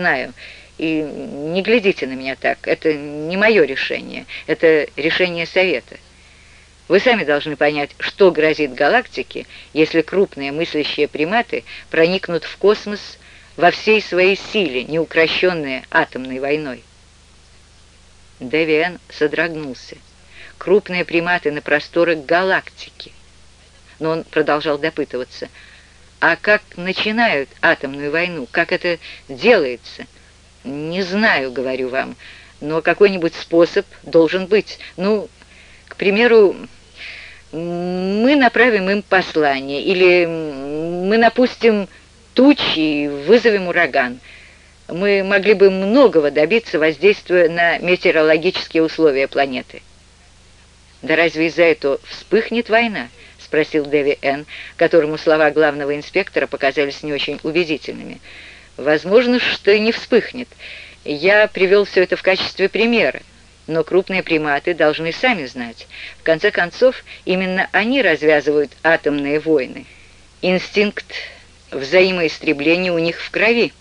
знаю. И не глядите на меня так. Это не мое решение. Это решение Совета. Вы сами должны понять, что грозит галактике, если крупные мыслящие приматы проникнут в космос во всей своей силе, не укращенные атомной войной. Девиан содрогнулся. Крупные приматы на просторах галактики. Но он продолжал допытываться. А как начинают атомную войну? Как это делается? Не знаю, говорю вам, но какой-нибудь способ должен быть. Ну, к примеру, мы направим им послание, или мы напустим тучи и вызовем ураган. Мы могли бы многого добиться, воздействуя на метеорологические условия планеты. «Да разве из-за этого вспыхнет война?» — спросил Дэви Н., которому слова главного инспектора показались не очень убедительными. «Возможно, что и не вспыхнет. Я привел все это в качестве примера но крупные приматы должны сами знать. В конце концов, именно они развязывают атомные войны. Инстинкт взаимоистребления у них в крови.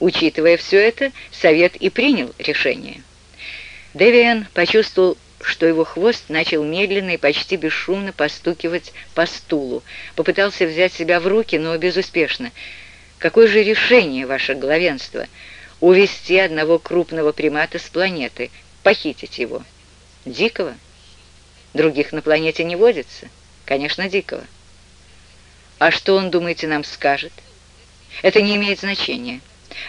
Учитывая все это, Совет и принял решение. Девиан почувствовал, что его хвост начал медленно и почти бесшумно постукивать по стулу. Попытался взять себя в руки, но безуспешно. «Какое же решение, ваше главенство?» увести одного крупного примата с планеты, похитить его. Дикого? Других на планете не водится? Конечно, дикого. А что он, думаете, нам скажет? Это не имеет значения.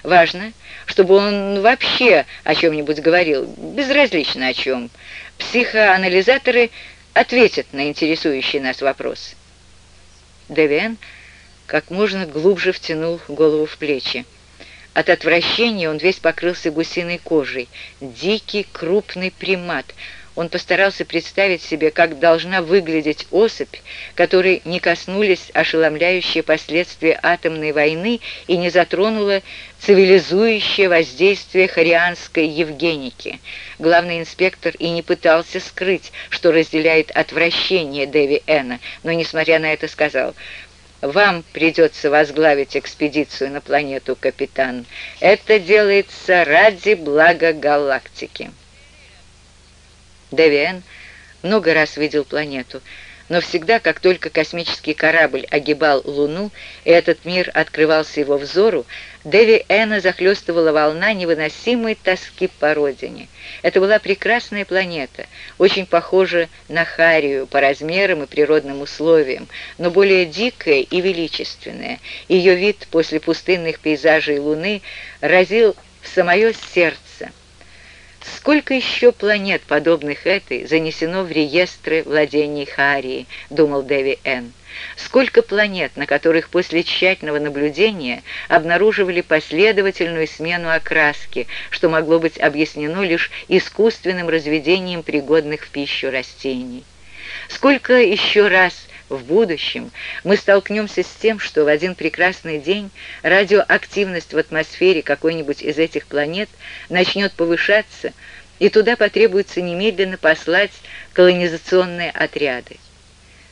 Важно, чтобы он вообще о чем-нибудь говорил, безразлично о чем. Психоанализаторы ответят на интересующий нас вопрос. Девиан как можно глубже втянул голову в плечи. От отвращения он весь покрылся гусиной кожей. Дикий крупный примат. Он постарался представить себе, как должна выглядеть особь, которой не коснулись ошеломляющие последствия атомной войны и не затронуло цивилизующее воздействие харианской Евгеники. Главный инспектор и не пытался скрыть, что разделяет отвращение Дэви Эна, но, несмотря на это, сказал – вам придется возглавить экспедицию на планету, капитан. Это делается ради блага галактики. Девиан много раз видел планету, но всегда, как только космический корабль огибал Луну, и этот мир открывался его взору, Дэви Эна захлестывала волна невыносимой тоски по родине. Это была прекрасная планета, очень похожа на Харию по размерам и природным условиям, но более дикая и величественная. Ее вид после пустынных пейзажей Луны разил в самое сердце, Сколько еще планет, подобных этой, занесено в реестры владений Харии, думал Дэви Н. Сколько планет, на которых после тщательного наблюдения обнаруживали последовательную смену окраски, что могло быть объяснено лишь искусственным разведением пригодных в пищу растений. Сколько еще раз в будущем мы столкнемся с тем, что в один прекрасный день радиоактивность в атмосфере какой-нибудь из этих планет начнет повышаться, и туда потребуется немедленно послать колонизационные отряды,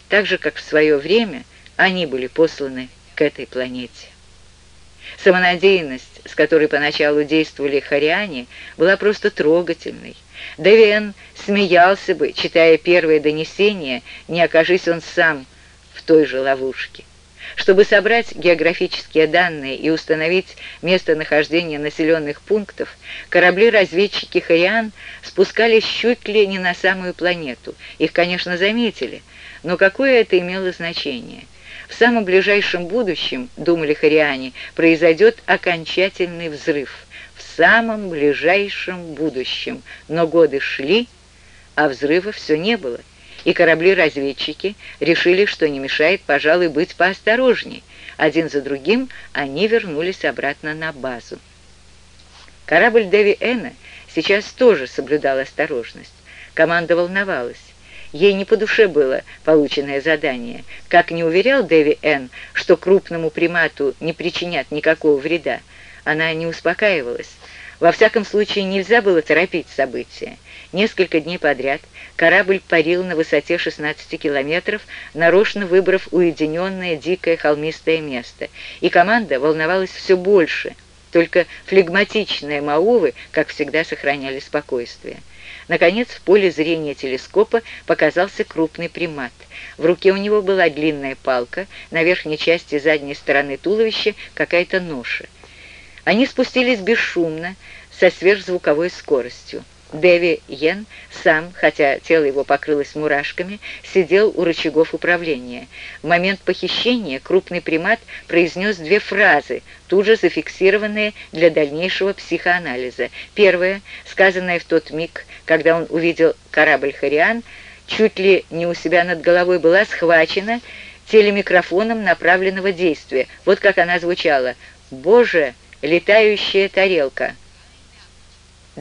так же, как в свое время они были посланы к этой планете. Самонадеянность, с которой поначалу действовали хариане, была просто трогательной. Девиан смеялся бы, читая первое донесение, не окажись он сам в той же ловушке. Чтобы собрать географические данные и установить местонахождение населенных пунктов, корабли-разведчики Хариан спускались чуть ли не на самую планету. Их, конечно, заметили, но какое это имело значение – в самом ближайшем будущем, думали хариане, произойдет окончательный взрыв. В самом ближайшем будущем. Но годы шли, а взрыва все не было. И корабли-разведчики решили, что не мешает, пожалуй, быть поосторожней. Один за другим они вернулись обратно на базу. Корабль Дэви Эна сейчас тоже соблюдал осторожность. Команда волновалась. Ей не по душе было полученное задание. Как не уверял Дэви Н., что крупному примату не причинят никакого вреда, она не успокаивалась. Во всяком случае, нельзя было торопить события. Несколько дней подряд корабль парил на высоте 16 километров, нарочно выбрав уединенное, дикое, холмистое место. И команда волновалась все больше – только флегматичные Маувы, как всегда, сохраняли спокойствие. Наконец, в поле зрения телескопа показался крупный примат. В руке у него была длинная палка, на верхней части задней стороны туловища какая-то ноша. Они спустились бесшумно, со сверхзвуковой скоростью. Дэви Йен сам, хотя тело его покрылось мурашками, сидел у рычагов управления. В момент похищения крупный примат произнес две фразы, тут же зафиксированные для дальнейшего психоанализа. Первая, сказанная в тот миг, когда он увидел корабль «Хариан», чуть ли не у себя над головой была схвачена телемикрофоном направленного действия. Вот как она звучала. «Боже, летающая тарелка!»